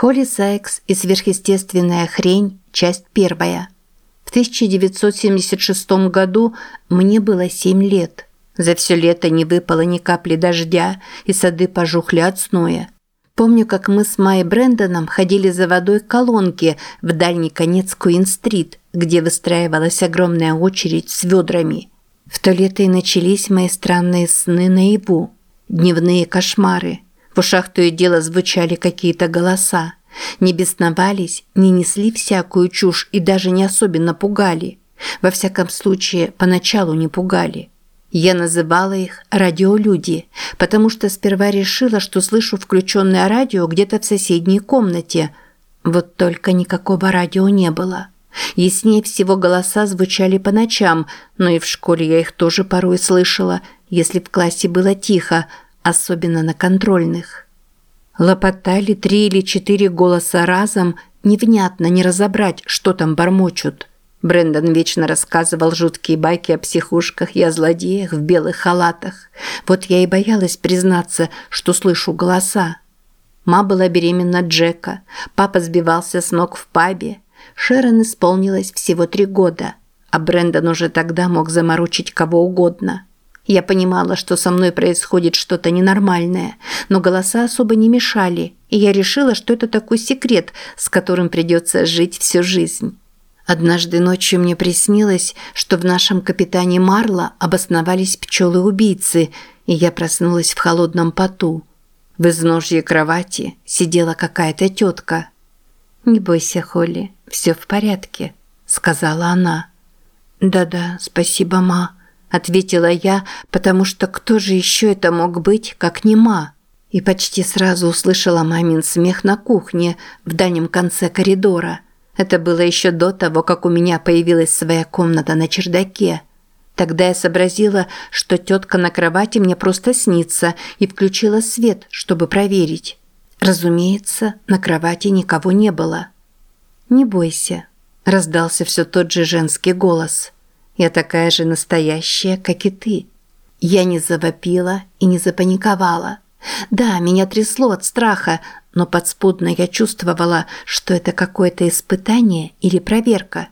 Холли Сайкс и сверхъестественная хрень, часть первая. В 1976 году мне было 7 лет. За все лето не выпало ни капли дождя, и сады пожухли от сноя. Помню, как мы с Майей Брэндоном ходили за водой к колонке в дальний конец Куин-стрит, где выстраивалась огромная очередь с ведрами. В то лето и начались мои странные сны наяву, дневные кошмары – в ушах то и дело звучали какие-то голоса. Не бесновались, не несли всякую чушь и даже не особенно пугали. Во всяком случае, поначалу не пугали. Я называла их «радиолюди», потому что сперва решила, что слышу включенное радио где-то в соседней комнате. Вот только никакого радио не было. Яснее всего голоса звучали по ночам, но и в школе я их тоже порой слышала, если в классе было тихо, особенно на контрольных. Лопотали три или четыре голоса разом, невнятно не разобрать, что там бормочут. Брендон вечно рассказывал жуткие байки о психушках и о злодеях в белых халатах. Вот я и боялась признаться, что слышу голоса. Ма была беременна Джека, папа сбивался с ног в пабе. Шерон исполнилось всего три года, а Брендон уже тогда мог заморочить кого угодно – я понимала, что со мной происходит что-то ненормальное, но голоса особо не мешали, и я решила, что это такой секрет, с которым придется жить всю жизнь. Однажды ночью мне приснилось, что в нашем капитане Марла обосновались пчелы-убийцы, и я проснулась в холодном поту. В изножье кровати сидела какая-то тетка. «Не бойся, Холли, все в порядке», – сказала она. «Да-да, спасибо, ма», ответила я, потому что кто же еще это мог быть, как не ма? И почти сразу услышала мамин смех на кухне в дальнем конце коридора. Это было еще до того, как у меня появилась своя комната на чердаке. Тогда я сообразила, что тетка на кровати мне просто снится, и включила свет, чтобы проверить. Разумеется, на кровати никого не было. «Не бойся», – раздался все тот же женский голос – я такая же настоящая, как и ты. Я не завопила и не запаниковала. Да, меня трясло от страха, но подспудно я чувствовала, что это какое-то испытание или проверка.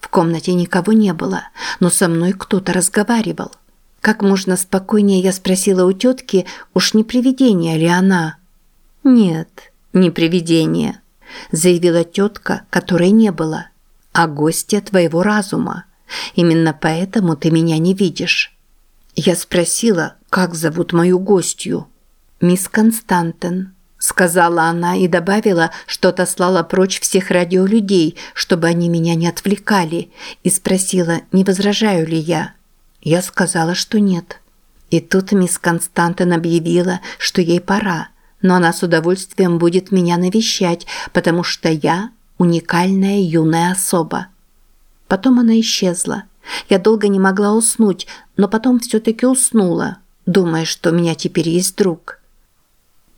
В комнате никого не было, но со мной кто-то разговаривал. Как можно спокойнее я спросила у тетки, уж не привидение ли она? «Нет, не привидение», – заявила тетка, которой не было, а гостья твоего разума. Именно поэтому ты меня не видишь. Я спросила, как зовут мою гостью. Мисс Константен, сказала она и добавила, что отослала прочь всех радиолюдей, чтобы они меня не отвлекали, и спросила, не возражаю ли я. Я сказала, что нет. И тут мисс Константен объявила, что ей пора, но она с удовольствием будет меня навещать, потому что я уникальная юная особа. Потом она исчезла. Я долго не могла уснуть, но потом все-таки уснула, думая, что у меня теперь есть друг.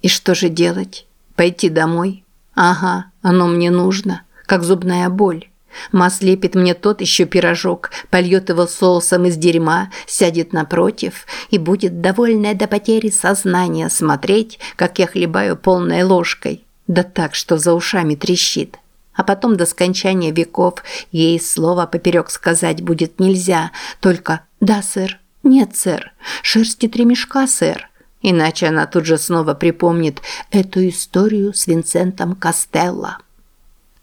И что же делать? Пойти домой? Ага, оно мне нужно, как зубная боль. Ма слепит мне тот еще пирожок, польет его соусом из дерьма, сядет напротив и будет довольная до потери сознания смотреть, как я хлебаю полной ложкой. Да так, что за ушами трещит а потом до скончания веков ей слова поперек сказать будет нельзя, только «да, сэр», «нет, сэр», «шерсти три мешка, сэр». Иначе она тут же снова припомнит эту историю с Винсентом Костелло.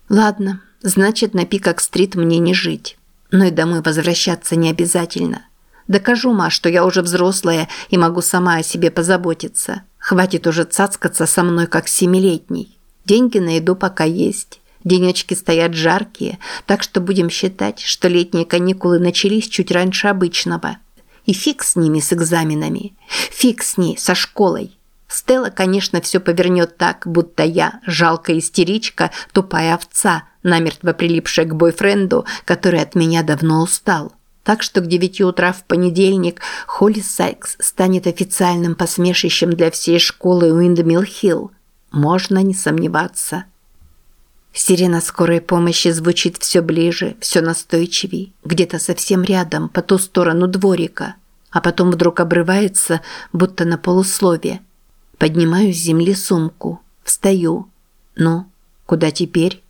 Ладно, значит, на Пикак-стрит мне не жить. Но и домой возвращаться не обязательно. Докажу, Ма, что я уже взрослая и могу сама о себе позаботиться. Хватит уже цацкаться со мной, как семилетний. Деньги на еду пока есть. Денечки стоят жаркие, так что будем считать, что летние каникулы начались чуть раньше обычного. И фиг с ними, с экзаменами. Фиг с ней, со школой. Стелла, конечно, все повернет так, будто я, жалкая истеричка, тупая овца, намертво прилипшая к бойфренду, который от меня давно устал. Так что к девяти утра в понедельник Холли Сайкс станет официальным посмешищем для всей школы Уиндмилл-Хилл. Можно не сомневаться. Сирена скорой помощи звучит все ближе, все настойчивей, где-то совсем рядом, по ту сторону дворика, а потом вдруг обрывается, будто на полуслове. Поднимаю с земли сумку, встаю. Ну, Куда теперь?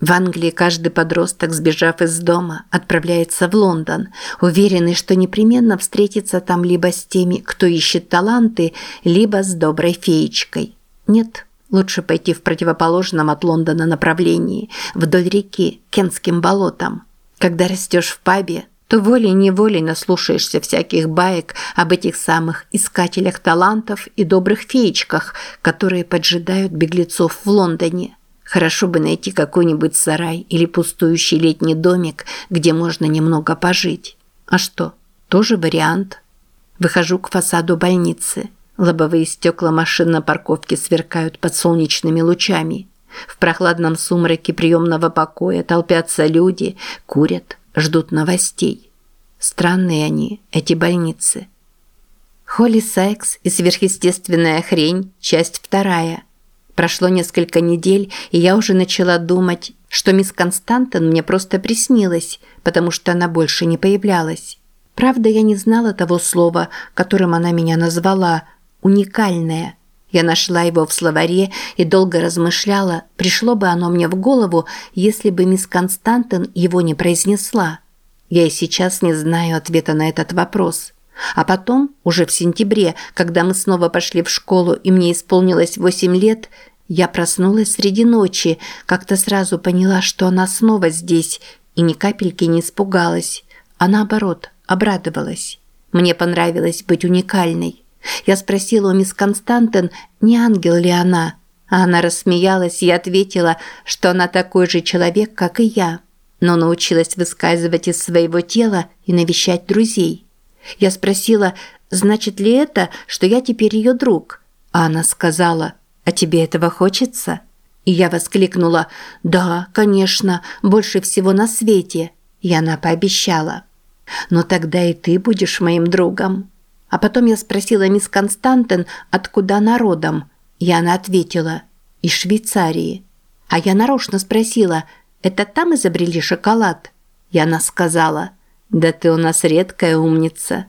В Англии каждый подросток, сбежав из дома, отправляется в Лондон, уверенный, что непременно встретится там либо с теми, кто ищет таланты, либо с доброй феечкой. Нет, лучше пойти в противоположном от Лондона направлении, вдоль реки, Кентским болотам. Когда растешь в пабе, то волей-неволей наслушаешься всяких баек об этих самых искателях талантов и добрых феечках, которые поджидают беглецов в Лондоне. Хорошо бы найти какой-нибудь сарай или пустующий летний домик, где можно немного пожить. А что, тоже вариант. Выхожу к фасаду больницы. Лобовые стекла машин на парковке сверкают под солнечными лучами. В прохладном сумраке приемного покоя толпятся люди, курят, ждут новостей. Странные они, эти больницы. Холли Сайкс и сверхъестественная хрень, часть вторая. Прошло несколько недель, и я уже начала думать, что мисс Константин мне просто приснилась, потому что она больше не появлялась. Правда, я не знала того слова, которым она меня назвала «уникальное». Я нашла его в словаре и долго размышляла, пришло бы оно мне в голову, если бы мисс Константин его не произнесла. Я и сейчас не знаю ответа на этот вопрос. А потом, уже в сентябре, когда мы снова пошли в школу и мне исполнилось восемь лет, я проснулась среди ночи, как-то сразу поняла, что она снова здесь, и ни капельки не испугалась, а наоборот, обрадовалась. Мне понравилось быть уникальной. Я спросила у мисс Константин, не ангел ли она, а она рассмеялась и ответила, что она такой же человек, как и я, но научилась высказывать из своего тела и навещать друзей. Я спросила, значит ли это, что я теперь ее друг, а она сказала, а тебе этого хочется? И я воскликнула, да, конечно, больше всего на свете. И она пообещала. Но тогда и ты будешь моим другом. А потом я спросила мисс Константин, откуда она родом, и она ответила, из Швейцарии. А я нарочно спросила, это там изобрели шоколад? И она сказала, да ты у нас редкая умница.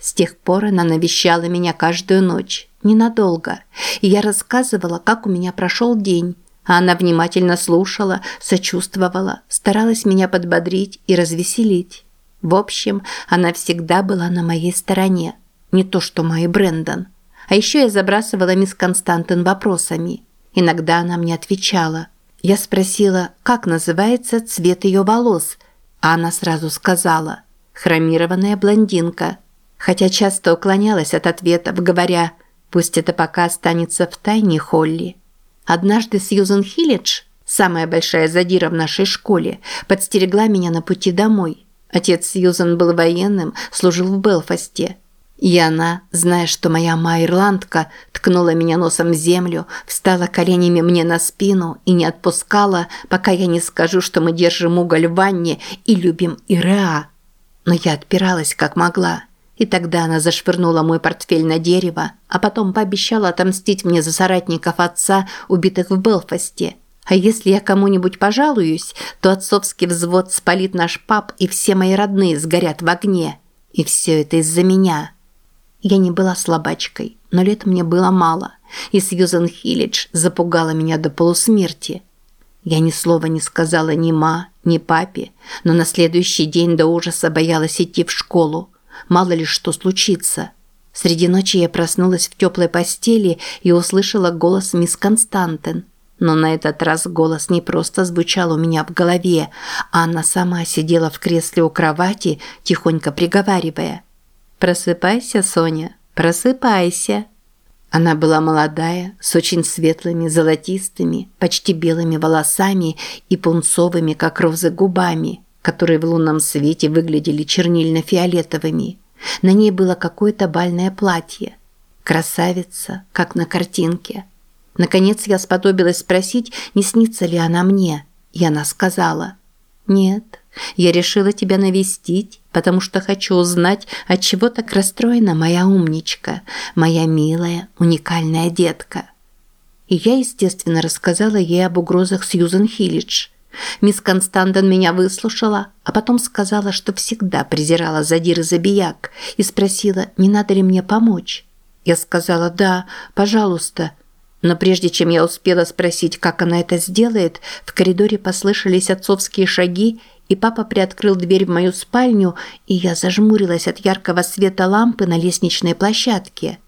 С тех пор она навещала меня каждую ночь, ненадолго, и я рассказывала, как у меня прошел день, а она внимательно слушала, сочувствовала, старалась меня подбодрить и развеселить. В общем, она всегда была на моей стороне, не то что мой Брэндон. А еще я забрасывала мисс Константин вопросами. Иногда она мне отвечала. Я спросила, как называется цвет ее волос, а она сразу сказала «хромированная блондинка», хотя часто уклонялась от ответов, говоря «пусть это пока останется в тайне Холли». Однажды Сьюзен Хиллидж, самая большая задира в нашей школе, подстерегла меня на пути домой. Отец Сьюзен был военным, служил в Белфасте – и она, зная, что моя ма ирландка, ткнула меня носом в землю, встала коленями мне на спину и не отпускала, пока я не скажу, что мы держим уголь в ванне и любим Иреа. Но я отпиралась как могла. И тогда она зашвырнула мой портфель на дерево, а потом пообещала отомстить мне за соратников отца, убитых в Белфасте. А если я кому-нибудь пожалуюсь, то отцовский взвод спалит наш паб, и все мои родные сгорят в огне. И все это из-за меня. Я не была слабачкой, но лет мне было мало, и Сьюзен Хиллидж запугала меня до полусмерти. Я ни слова не сказала ни ма, ни папе, но на следующий день до ужаса боялась идти в школу. Мало ли что случится. Среди ночи я проснулась в теплой постели и услышала голос мисс Константин. Но на этот раз голос не просто звучал у меня в голове, а она сама сидела в кресле у кровати, тихонько приговаривая – «Просыпайся, Соня, просыпайся!» Она была молодая, с очень светлыми, золотистыми, почти белыми волосами и пунцовыми, как розы, губами, которые в лунном свете выглядели чернильно-фиолетовыми. На ней было какое-то бальное платье. Красавица, как на картинке. Наконец я сподобилась спросить, не снится ли она мне, и она сказала «Нет, я решила тебя навестить, потому что хочу узнать, от чего так расстроена моя умничка, моя милая, уникальная детка. И я, естественно, рассказала ей об угрозах Сьюзен Хиллидж. Мисс Константон меня выслушала, а потом сказала, что всегда презирала задир и забияк, и спросила, не надо ли мне помочь. Я сказала «да, пожалуйста». Но прежде чем я успела спросить, как она это сделает, в коридоре послышались отцовские шаги, и папа приоткрыл дверь в мою спальню, и я зажмурилась от яркого света лампы на лестничной площадке.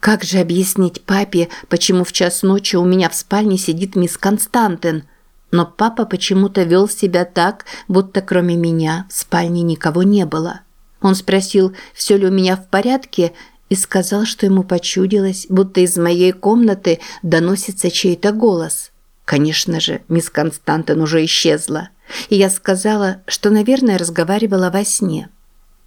Как же объяснить папе, почему в час ночи у меня в спальне сидит мисс Константин? Но папа почему-то вел себя так, будто кроме меня в спальне никого не было. Он спросил, все ли у меня в порядке, и сказал, что ему почудилось, будто из моей комнаты доносится чей-то голос. Конечно же, мисс Константин уже исчезла, и я сказала, что, наверное, разговаривала во сне.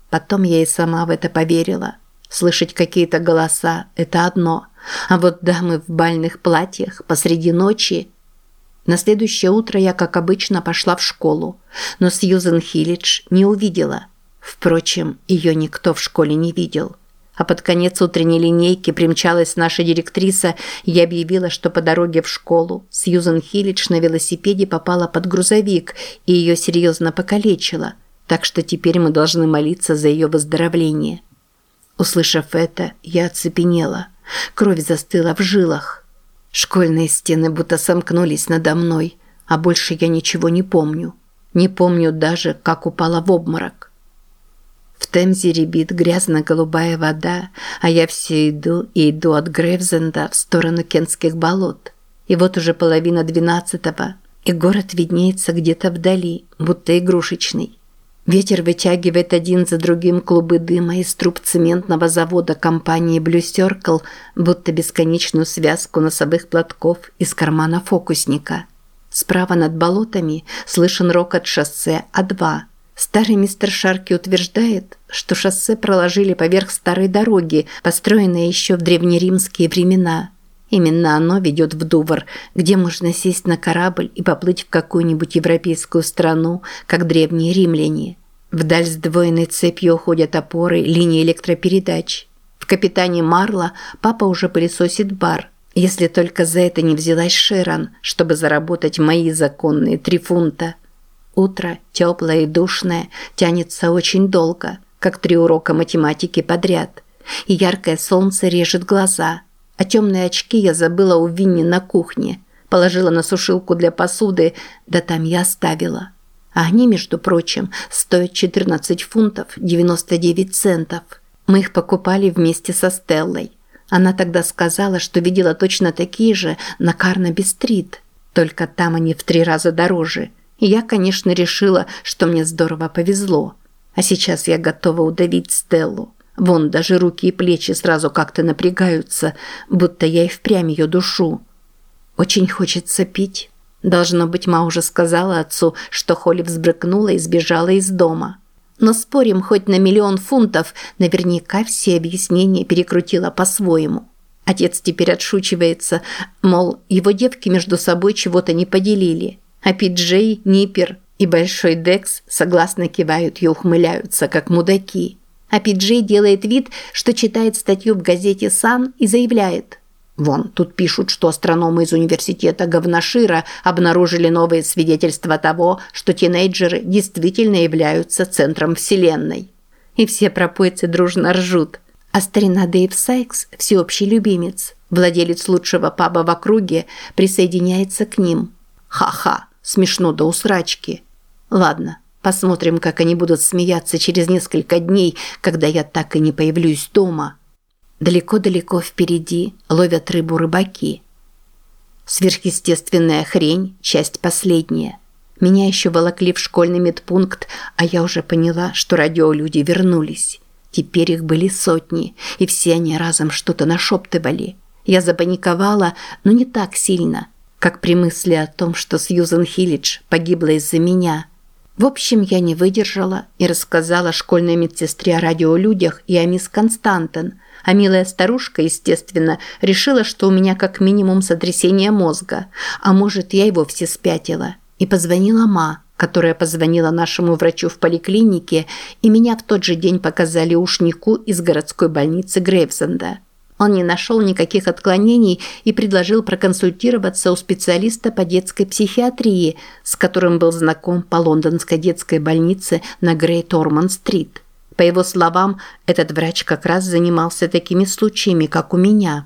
Потом я и сама в это поверила. Слышать какие-то голоса – это одно, а вот дамы в бальных платьях посреди ночи – на следующее утро я, как обычно, пошла в школу, но Сьюзен Хиллидж не увидела. Впрочем, ее никто в школе не видел. А под конец утренней линейки примчалась наша директриса и объявила, что по дороге в школу Сьюзен Хиллидж на велосипеде попала под грузовик и ее серьезно покалечила, так что теперь мы должны молиться за ее выздоровление. Услышав это, я оцепенела. Кровь застыла в жилах. Школьные стены будто сомкнулись надо мной, а больше я ничего не помню. Не помню даже, как упала в обморок. Темзе рябит грязно-голубая вода, а я все иду и иду от Грейвзенда в сторону Кентских болот. И вот уже половина двенадцатого, и город виднеется где-то вдали, будто игрушечный. Ветер вытягивает один за другим клубы дыма из труб цементного завода компании Blue Circle, будто бесконечную связку носовых платков из кармана фокусника. Справа над болотами слышен рокот шоссе А2 – Старый мистер Шарки утверждает, что шоссе проложили поверх старой дороги, построенной еще в древнеримские времена. Именно оно ведет в Дувр, где можно сесть на корабль и поплыть в какую-нибудь европейскую страну, как древние римляне. Вдаль сдвоенной цепью уходят опоры линии электропередач. В «Капитане Марла» папа уже пылесосит бар, если только за это не взялась Шерон, чтобы заработать мои законные три фунта – Утро, теплое и душное, тянется очень долго, как три урока математики подряд. И яркое солнце режет глаза. А темные очки я забыла у Винни на кухне. Положила на сушилку для посуды, да там я оставила. А они, между прочим, стоят 14 фунтов 99 центов. Мы их покупали вместе со Стеллой. Она тогда сказала, что видела точно такие же на Карнаби-стрит. Только там они в три раза дороже – я, конечно, решила, что мне здорово повезло. А сейчас я готова удавить Стеллу. Вон даже руки и плечи сразу как-то напрягаются, будто я и впрямь ее душу. Очень хочется пить. Должно быть, ма уже сказала отцу, что Холли взбрыкнула и сбежала из дома. Но спорим хоть на миллион фунтов, наверняка все объяснения перекрутила по-своему. Отец теперь отшучивается, мол, его девки между собой чего-то не поделили – а Пиджей, Ниппер и Большой Декс согласно кивают и ухмыляются, как мудаки. А Пиджей делает вид, что читает статью в газете «Сан» и заявляет «Вон, тут пишут, что астрономы из университета Говнашира обнаружили новые свидетельства того, что тинейджеры действительно являются центром Вселенной». И все пропойцы дружно ржут. А старина Дэйв Сайкс, всеобщий любимец, владелец лучшего паба в округе, присоединяется к ним. Ха-ха. Смешно до усрачки. Ладно, посмотрим, как они будут смеяться через несколько дней, когда я так и не появлюсь дома. Далеко-далеко впереди ловят рыбу рыбаки. Сверхъестественная хрень, часть последняя. Меня еще волокли в школьный медпункт, а я уже поняла, что радиолюди вернулись. Теперь их были сотни, и все они разом что-то нашептывали. Я запаниковала, но не так сильно – как при мысли о том, что Сьюзен Хиллидж погибла из-за меня. В общем, я не выдержала и рассказала школьной медсестре о радиолюдях и о мисс Константен, а милая старушка, естественно, решила, что у меня как минимум сотрясение мозга, а может, я и вовсе спятила. И позвонила Ма, которая позвонила нашему врачу в поликлинике, и меня в тот же день показали ушнику из городской больницы Грейвзенда. Он не нашел никаких отклонений и предложил проконсультироваться у специалиста по детской психиатрии, с которым был знаком по лондонской детской больнице на Грейт Орман-стрит. По его словам, этот врач как раз занимался такими случаями, как у меня.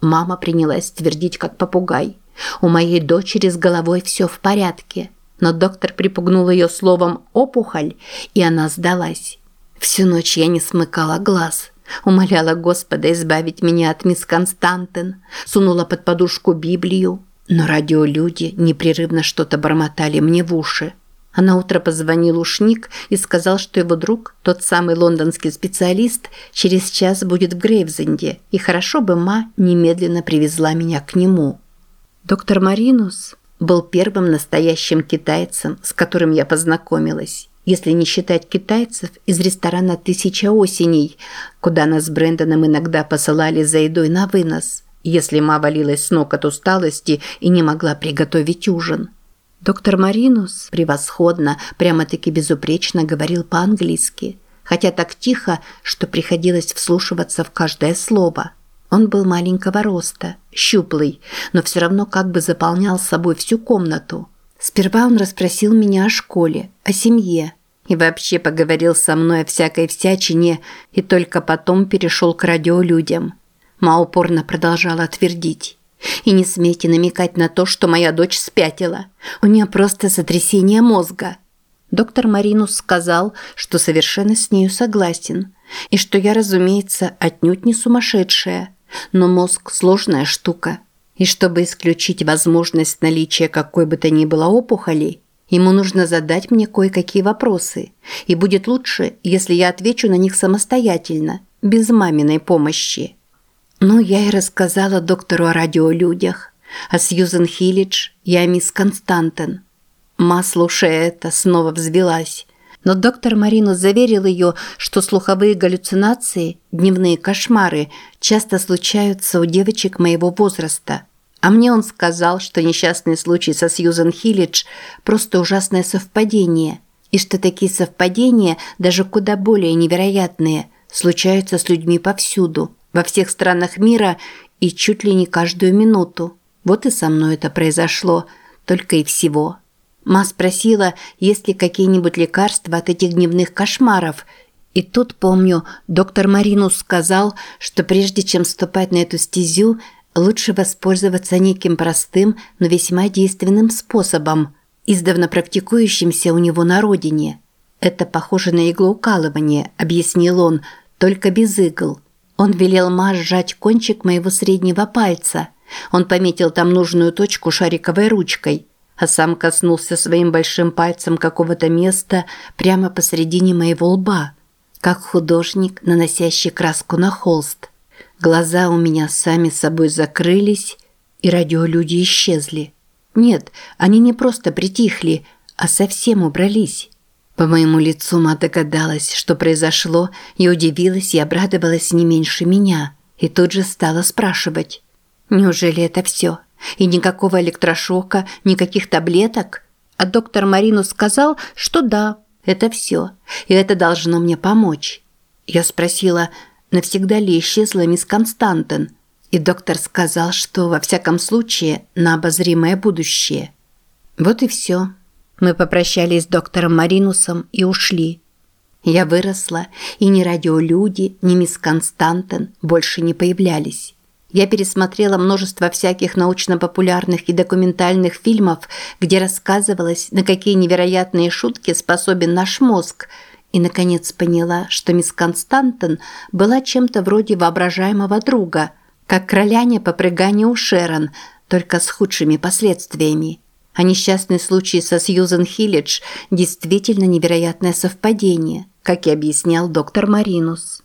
Мама принялась твердить, как попугай. У моей дочери с головой все в порядке. Но доктор припугнул ее словом «опухоль», и она сдалась. Всю ночь я не смыкала глаз. Умоляла Господа избавить меня от мисс Константин. Сунула под подушку Библию. Но радиолюди непрерывно что-то бормотали мне в уши. А на утро позвонил ушник и сказал, что его друг, тот самый лондонский специалист, через час будет в Грейвзенде, и хорошо бы Ма немедленно привезла меня к нему. Доктор Маринус был первым настоящим китайцем, с которым я познакомилась, если не считать китайцев из ресторана «Тысяча осеней», куда нас с Брэндоном иногда посылали за едой на вынос, если Ма валилась с ног от усталости и не могла приготовить ужин. Доктор Маринус превосходно, прямо-таки безупречно говорил по-английски, хотя так тихо, что приходилось вслушиваться в каждое слово. Он был маленького роста, щуплый, но все равно как бы заполнял собой всю комнату. Сперва он расспросил меня о школе, о семье и вообще поговорил со мной о всякой всячине и только потом перешел к радиолюдям. Ма упорно продолжала твердить. И не смейте намекать на то, что моя дочь спятила. У нее просто сотрясение мозга. Доктор Маринус сказал, что совершенно с нею согласен, и что я, разумеется, отнюдь не сумасшедшая, но мозг – сложная штука. И чтобы исключить возможность наличия какой бы то ни было опухоли, ему нужно задать мне кое-какие вопросы, и будет лучше, если я отвечу на них самостоятельно, без маминой помощи. Ну, я и рассказала доктору о радиолюдях, о Сьюзен Хиллидж и о мисс Константен. Ма, слушая это, снова взвелась. Но доктор Маринус заверил ее, что слуховые галлюцинации, дневные кошмары, часто случаются у девочек моего возраста. А мне он сказал, что несчастный случай со Сьюзен Хиллидж – просто ужасное совпадение, и что такие совпадения, даже куда более невероятные, случаются с людьми повсюду – во всех странах мира и чуть ли не каждую минуту. Вот и со мной это произошло, только и всего. Ма спросила, есть ли какие-нибудь лекарства от этих дневных кошмаров. И тут, помню, доктор Маринус сказал, что прежде чем вступать на эту стезю, лучше воспользоваться неким простым, но весьма действенным способом, издавна практикующимся у него на родине. «Это похоже на иглоукалывание», – объяснил он, – «только без игл». Он велел Ма сжать кончик моего среднего пальца. Он пометил там нужную точку шариковой ручкой, а сам коснулся своим большим пальцем какого-то места прямо посредине моего лба, как художник, наносящий краску на холст. Глаза у меня сами собой закрылись, и радиолюди исчезли. Нет, они не просто притихли, а совсем убрались. По моему лицу Ма догадалась, что произошло, и удивилась и обрадовалась не меньше меня. И тут же стала спрашивать. «Неужели это все? И никакого электрошока, никаких таблеток?» А доктор Марину сказал, что да, это все, и это должно мне помочь. Я спросила, навсегда ли исчезла мисс Константин, и доктор сказал, что во всяком случае на обозримое будущее. Вот и все. Мы попрощались с доктором Маринусом и ушли. Я выросла, и ни радиолюди, ни мисс Константен больше не появлялись. Я пересмотрела множество всяких научно-популярных и документальных фильмов, где рассказывалось, на какие невероятные шутки способен наш мозг, и, наконец, поняла, что мисс Константен была чем-то вроде воображаемого друга, как кроляня по прыганию Шерон, только с худшими последствиями. А несчастный случай со Сьюзен Хиллидж действительно невероятное совпадение, как и объяснял доктор Маринус.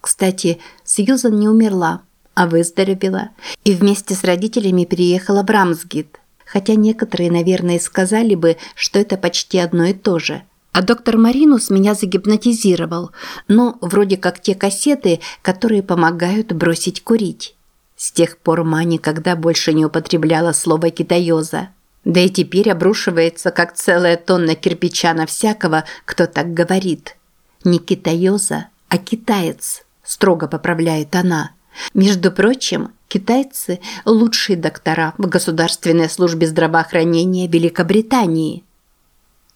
Кстати, Сьюзен не умерла, а выздоровела и вместе с родителями переехала в Рамсгит, хотя некоторые, наверное, сказали бы, что это почти одно и то же. А доктор Маринус меня загипнотизировал, ну, вроде как те кассеты, которые помогают бросить курить. С тех пор Ма никогда больше не употребляла слово «китаёза». Да и теперь обрушивается, как целая тонна кирпича на всякого, кто так говорит. Не китаёза, а китаец, строго поправляет она. Между прочим, китайцы – лучшие доктора в Государственной службе здравоохранения Великобритании.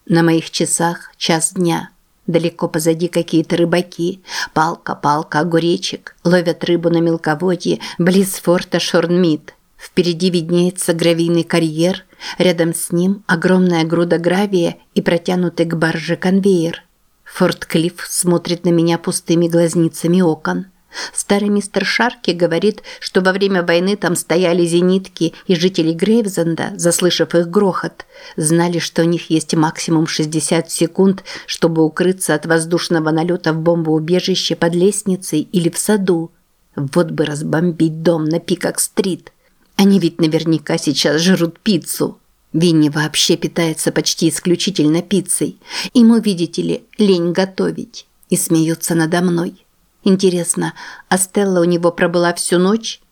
На моих часах час дня. Далеко позади какие-то рыбаки. Палка, палка, огуречек. Ловят рыбу на мелководье близ форта Шорнмит. Впереди виднеется гравийный карьер. Рядом с ним огромная груда гравия и протянутый к барже конвейер. Форт Клифф смотрит на меня пустыми глазницами окон. Старый мистер Шарки говорит, что во время войны там стояли зенитки, и жители Грейвзенда, заслышав их грохот, знали, что у них есть максимум 60 секунд, чтобы укрыться от воздушного налета в бомбоубежище под лестницей или в саду. Вот бы разбомбить дом на Пикак-стрит. Они ведь наверняка сейчас жрут пиццу. Винни вообще питается почти исключительно пиццей. Ему, видите ли, лень готовить. И смеются надо мной. Интересно, а Стелла у него пробыла всю ночь?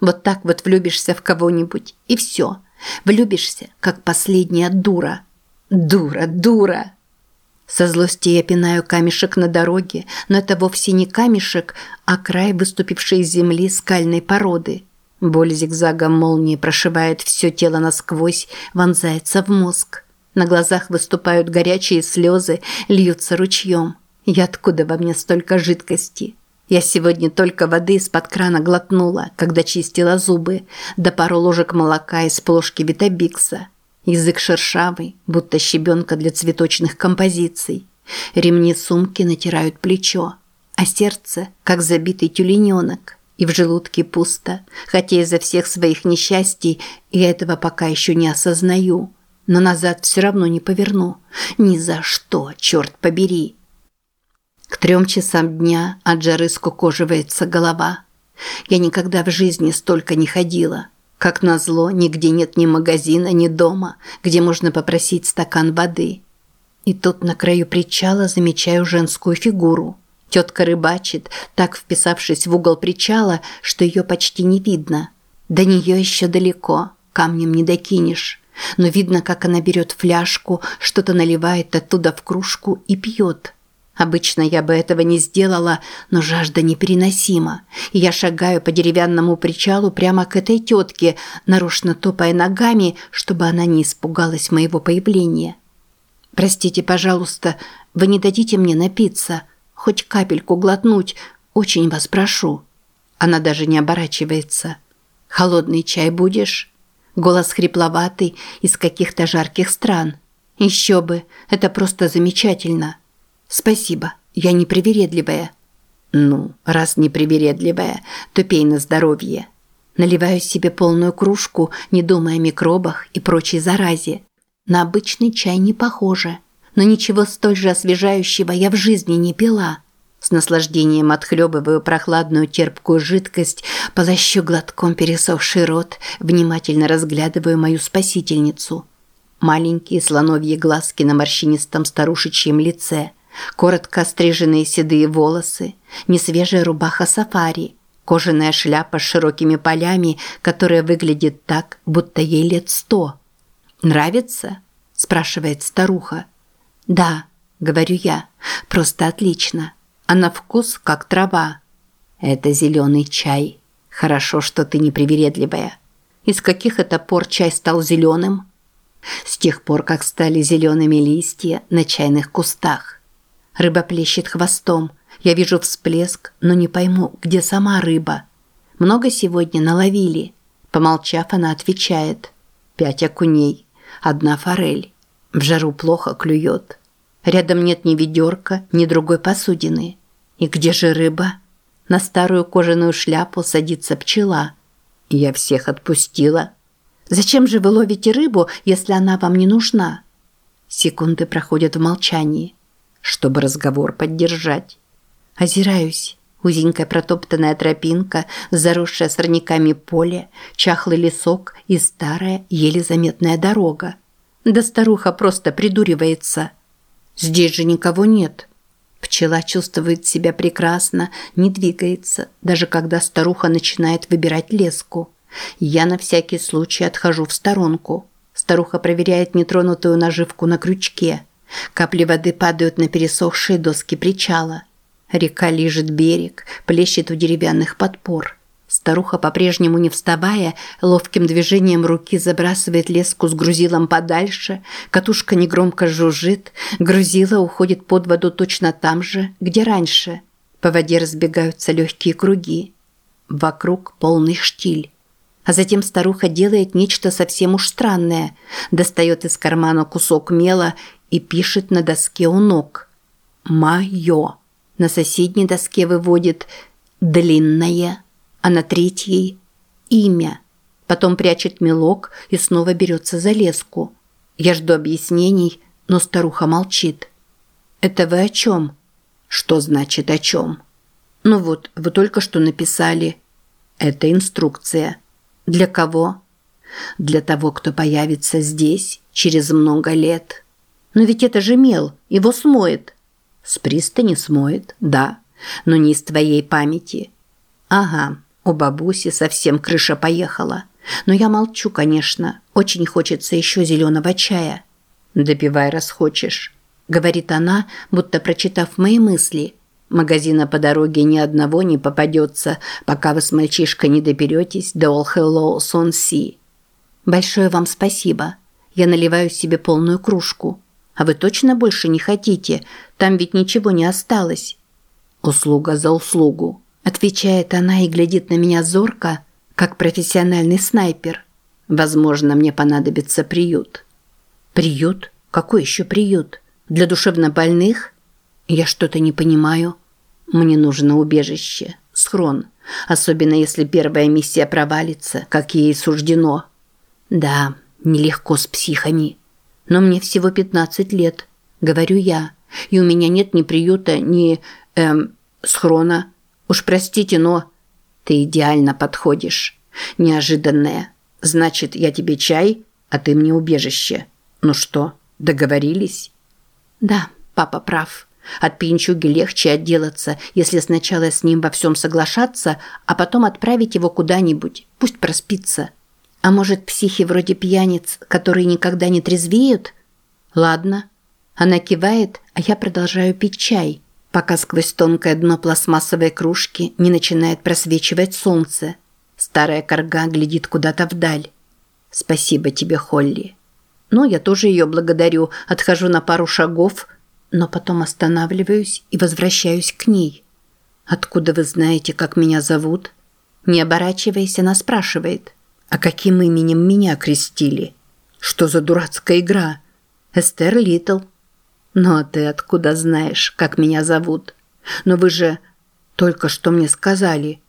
Вот так вот влюбишься в кого-нибудь, и все. Влюбишься, как последняя дура. Дура, дура! Со злости я пинаю камешек на дороге, но это вовсе не камешек, а край выступившей из земли скальной породы. Боль зигзагом молнии прошивает все тело насквозь, вонзается в мозг. На глазах выступают горячие слезы, льются ручьем. И откуда во мне столько жидкости? Я сегодня только воды из-под крана глотнула, когда чистила зубы, да пару ложек молока из плошки Витабикса. Язык шершавый, будто щебенка для цветочных композиций. Ремни сумки натирают плечо, а сердце, как забитый тюлененок. И в желудке пусто, хотя из-за всех своих несчастий я этого пока еще не осознаю. Но назад все равно не поверну. Ни за что, черт побери. К трем часам дня от жары скукоживается голова. Я никогда в жизни столько не ходила. Как назло, нигде нет ни магазина, ни дома, где можно попросить стакан воды. И тут на краю причала замечаю женскую фигуру. Тетка рыбачит, так вписавшись в угол причала, что ее почти не видно. До нее еще далеко, камнем не докинешь. Но видно, как она берет фляжку, что-то наливает оттуда в кружку и пьет. Обычно я бы этого не сделала, но жажда непереносима. И я шагаю по деревянному причалу прямо к этой тетке, нарочно топая ногами, чтобы она не испугалась моего появления. «Простите, пожалуйста, вы не дадите мне напиться? Хоть капельку глотнуть? Очень вас прошу». Она даже не оборачивается. «Холодный чай будешь?» Голос хрипловатый, из каких-то жарких стран. «Еще бы, это просто замечательно». «Спасибо, я не привередливая». «Ну, раз не привередливая, то пей на здоровье». Наливаю себе полную кружку, не думая о микробах и прочей заразе. На обычный чай не похоже, но ничего столь же освежающего я в жизни не пила. С наслаждением отхлебываю прохладную терпкую жидкость, полощу глотком пересохший рот, внимательно разглядываю мою спасительницу. Маленькие слоновьи глазки на морщинистом старушечьем лице – коротко стриженные седые волосы, несвежая рубаха сафари, кожаная шляпа с широкими полями, которая выглядит так, будто ей лет сто. «Нравится?» – спрашивает старуха. «Да», – говорю я, – «просто отлично. А на вкус как трава». «Это зеленый чай. Хорошо, что ты не привередливая. Из каких это пор чай стал зеленым?» «С тех пор, как стали зелеными листья на чайных кустах. Рыба плещет хвостом. Я вижу всплеск, но не пойму, где сама рыба. Много сегодня наловили. Помолчав, она отвечает. Пять окуней. Одна форель. В жару плохо клюет. Рядом нет ни ведерка, ни другой посудины. И где же рыба? На старую кожаную шляпу садится пчела. Я всех отпустила. Зачем же вы ловите рыбу, если она вам не нужна? Секунды проходят в молчании чтобы разговор поддержать. Озираюсь. Узенькая протоптанная тропинка, заросшая сорняками поле, чахлый лесок и старая, еле заметная дорога. Да старуха просто придуривается. Здесь же никого нет. Пчела чувствует себя прекрасно, не двигается, даже когда старуха начинает выбирать леску. Я на всякий случай отхожу в сторонку. Старуха проверяет нетронутую наживку на крючке – Капли воды падают на пересохшие доски причала. Река лижет берег, плещет у деревянных подпор. старуха, по-прежнему не вставая, ловким движением руки забрасывает леску с грузилом подальше, катушка негромко жужжит, грузило уходит под воду точно там же, где раньше. По воде разбегаются легкие круги. Вокруг полный штиль. А затем старуха делает нечто совсем уж странное. Достает из кармана кусок мела и пишет на доске у ног. «Моё». На соседней доске выводит «длинное», а на третьей «имя». Потом прячет мелок и снова берется за леску. Я жду объяснений, но старуха молчит. «Это вы о чем?» «Что значит о чем?» «Ну вот, вы только что написали». «Это инструкция». «Для кого?» «Для того, кто появится здесь через много лет». «Но ведь это же мел, его смоет». С пристани смоет, да, но не из твоей памяти. Ага, у бабуси совсем крыша поехала. Но я молчу, конечно. Очень хочется еще зеленого чая. Допивай, раз хочешь. Говорит она, будто прочитав мои мысли. Магазина по дороге ни одного не попадется, пока вы с мальчишкой не доберетесь до All Hello Сон Си. Большое вам спасибо. Я наливаю себе полную кружку. А вы точно больше не хотите? Там ведь ничего не осталось. Услуга за услугу, отвечает она и глядит на меня зорко, как профессиональный снайпер. Возможно, мне понадобится приют. Приют? Какой еще приют? Для душевнобольных? Я что-то не понимаю. Мне нужно убежище, схрон, особенно если первая миссия провалится, как ей суждено. Да, нелегко с психами. Но мне всего 15 лет, говорю я, и у меня нет ни приюта, ни эм схрона. Уж простите, но ты идеально подходишь. Неожиданное. Значит, я тебе чай, а ты мне убежище. Ну что, договорились? Да, папа прав. От пьянчуги легче отделаться, если сначала с ним во всем соглашаться, а потом отправить его куда-нибудь. Пусть проспится. А может, психи вроде пьяниц, которые никогда не трезвеют? Ладно. Она кивает, а я продолжаю пить чай, пока сквозь тонкое дно пластмассовой кружки не начинает просвечивать солнце. Старая корга глядит куда-то вдаль. Спасибо тебе, Холли. Ну, я тоже ее благодарю, отхожу на пару шагов, но потом останавливаюсь и возвращаюсь к ней. Откуда вы знаете, как меня зовут? Не оборачиваясь, она спрашивает. А каким именем меня крестили? Что за дурацкая игра? Эстер Литл. Ну а ты откуда знаешь, как меня зовут? Но вы же только что мне сказали.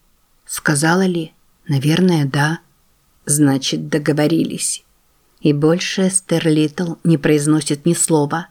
Сказала ли? Наверное, да. Значит, договорились. И больше Эстер Литл не произносит ни слова.